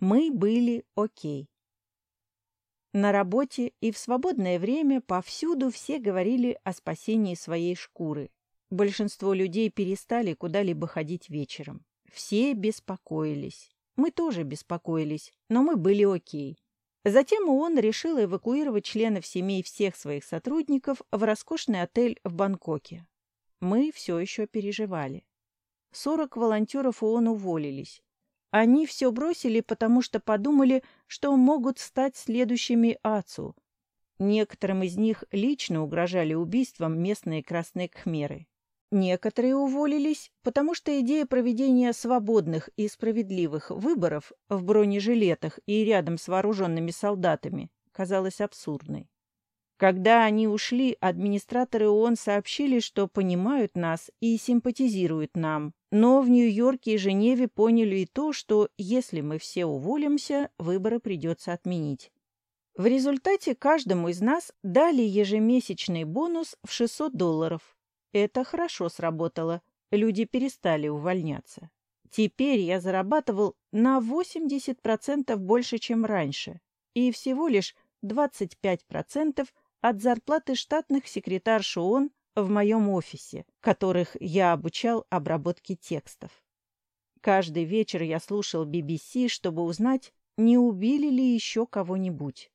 Мы были окей. На работе и в свободное время повсюду все говорили о спасении своей шкуры. Большинство людей перестали куда-либо ходить вечером. Все беспокоились. Мы тоже беспокоились, но мы были окей. Затем ООН решил эвакуировать членов семей всех своих сотрудников в роскошный отель в Бангкоке. Мы все еще переживали. 40 волонтеров ООН уволились. Они все бросили, потому что подумали, что могут стать следующими АЦУ. Некоторым из них лично угрожали убийством местные красные кхмеры. Некоторые уволились, потому что идея проведения свободных и справедливых выборов в бронежилетах и рядом с вооруженными солдатами казалась абсурдной. Когда они ушли, администраторы ООН сообщили, что понимают нас и симпатизируют нам. Но в Нью-Йорке и Женеве поняли и то, что если мы все уволимся, выборы придется отменить. В результате каждому из нас дали ежемесячный бонус в 600 долларов. Это хорошо сработало. Люди перестали увольняться. Теперь я зарабатывал на 80% больше, чем раньше. И всего лишь 25% от зарплаты штатных секретарш ООН в моем офисе, которых я обучал обработке текстов. Каждый вечер я слушал BBC, чтобы узнать, не убили ли еще кого-нибудь.